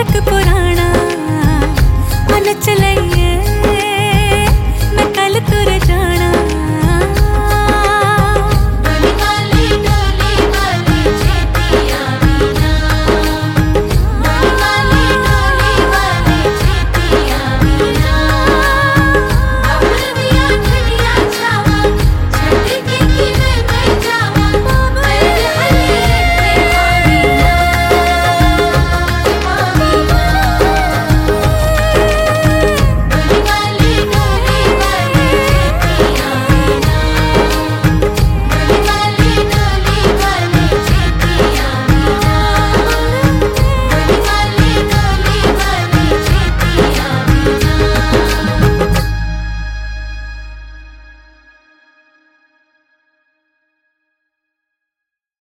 आशिक पुराणा मन चलैया